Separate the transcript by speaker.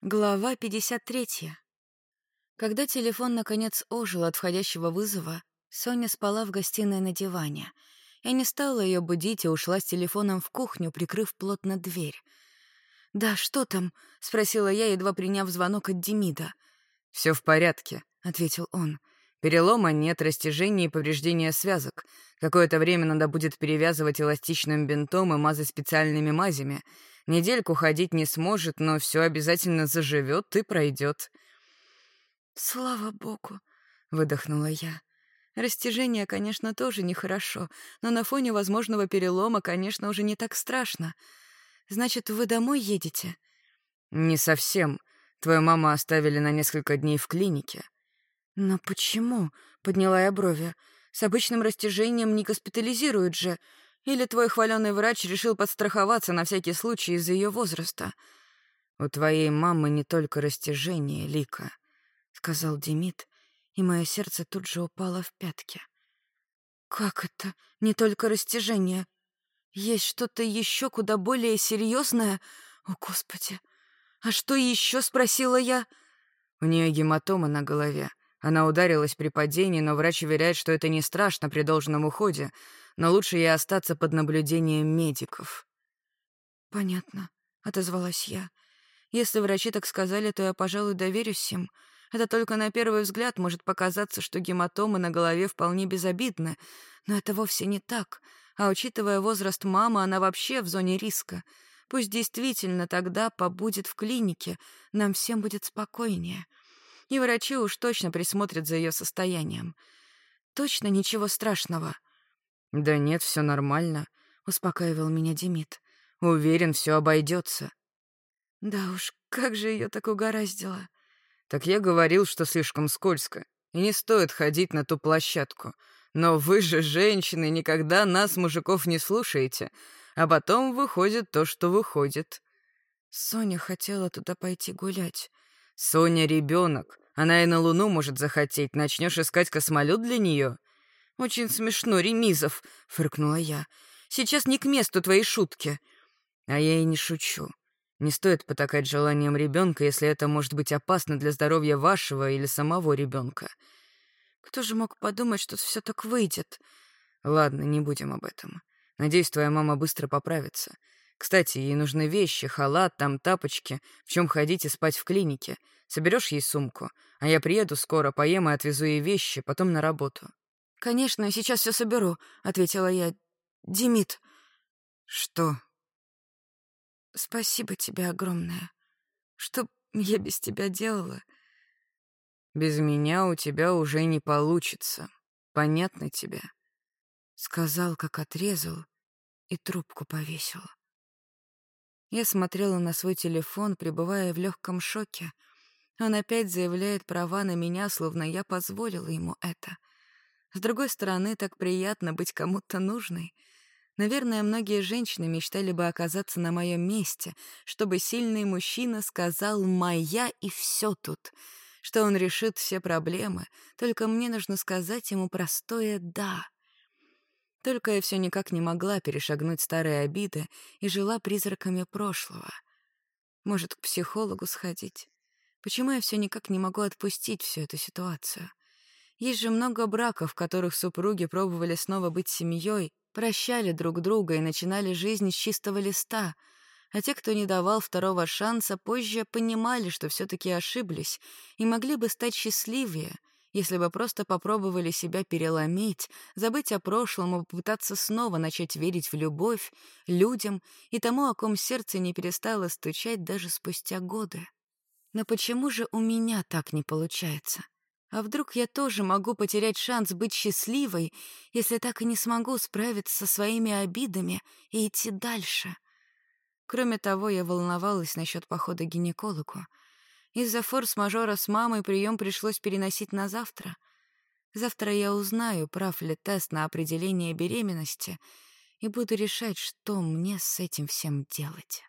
Speaker 1: Глава 53. Когда телефон наконец ожил от входящего вызова, Соня спала в гостиной на диване. Я не стала ее будить и ушла с телефоном в кухню, прикрыв плотно дверь. «Да, что там?» — спросила я, едва приняв звонок от Демида.
Speaker 2: Все в порядке», — ответил он. «Перелома нет, растяжения и повреждения связок. Какое-то время надо будет перевязывать эластичным бинтом и мазать специальными мазями. Недельку ходить не сможет, но все обязательно заживет и пройдет.
Speaker 1: «Слава богу!» — выдохнула я. Растяжение, конечно, тоже нехорошо, но на фоне возможного перелома, конечно, уже не так страшно. Значит, вы домой едете?
Speaker 2: Не совсем. Твою маму оставили на несколько дней в клинике.
Speaker 1: Но почему? Подняла я брови. С обычным растяжением не госпитализируют же. Или твой хваленый врач решил подстраховаться на всякий случай из-за ее возраста?
Speaker 2: У твоей мамы не только растяжение, Лика, сказал Демид, и мое сердце тут же упало в пятки.
Speaker 1: Как это? Не только растяжение. Есть что-то еще куда более серьезное? О, Господи! А что еще? спросила я.
Speaker 2: У нее гематома на голове. Она ударилась при падении, но врач уверяет, что это не страшно при должном уходе, но лучше ей остаться под наблюдением медиков.
Speaker 1: «Понятно», — отозвалась я. «Если врачи так сказали, то я, пожалуй, доверюсь им. Это только на первый взгляд может показаться, что гематомы на голове вполне безобидны, но это вовсе не так. А учитывая возраст мамы, она вообще в зоне риска. Пусть действительно тогда побудет в клинике, нам всем будет спокойнее» и врачи уж точно присмотрят за ее состоянием. Точно ничего страшного.
Speaker 2: Да нет, все нормально, успокаивал меня Демид. Уверен, все обойдется.
Speaker 1: Да уж, как же ее так угораздило.
Speaker 2: Так я говорил, что слишком скользко, и не стоит ходить на ту площадку. Но вы же, женщины, никогда нас, мужиков, не слушаете, а потом выходит то, что выходит.
Speaker 1: Соня хотела туда пойти гулять.
Speaker 2: Соня ребенок. Она и на Луну может захотеть. Начнешь искать космолет для нее.
Speaker 1: Очень смешно, Ремизов, фыркнула я. Сейчас не к месту твои шутки.
Speaker 2: А я и не шучу. Не стоит потакать желанием ребенка, если это может быть опасно для здоровья вашего или самого ребенка.
Speaker 1: Кто же мог подумать, что все так выйдет?
Speaker 2: Ладно, не будем об этом. Надеюсь, твоя мама быстро поправится. Кстати, ей нужны вещи, халат, там тапочки, в чем ходить и спать в клинике. Соберешь ей сумку, а я приеду скоро, поем и отвезу ей вещи, потом на работу».
Speaker 1: «Конечно, сейчас все соберу», — ответила я. «Демид».
Speaker 2: «Что?»
Speaker 1: «Спасибо тебе огромное. Что я без тебя делала?»
Speaker 2: «Без меня у тебя уже не получится. Понятно тебе?»
Speaker 1: Сказал, как отрезал, и трубку повесил. Я смотрела на свой телефон, пребывая в легком шоке. Он опять заявляет права на меня, словно я позволила ему это. С другой стороны, так приятно быть кому-то нужной. Наверное, многие женщины мечтали бы оказаться на моем месте, чтобы сильный мужчина сказал «моя» и все тут, что он решит все проблемы, только мне нужно сказать ему простое «да». Только я все никак не могла перешагнуть старые обиды и жила призраками прошлого. Может, к психологу сходить? Почему я все никак не могу отпустить всю эту ситуацию? Есть же много браков, в которых супруги пробовали снова быть семьей, прощали друг друга и начинали жизнь с чистого листа, а те, кто не давал второго шанса, позже понимали, что все-таки ошиблись и могли бы стать счастливее — если бы просто попробовали себя переломить, забыть о прошлом и попытаться снова начать верить в любовь, людям и тому, о ком сердце не перестало стучать даже спустя годы. Но почему же у меня так не получается? А вдруг я тоже могу потерять шанс быть счастливой, если так и не смогу справиться со своими обидами и идти дальше? Кроме того, я волновалась насчет похода к гинекологу. Из-за форс-мажора с мамой прием пришлось переносить на завтра. Завтра я узнаю, прав ли тест на определение беременности, и буду решать, что мне с этим всем делать.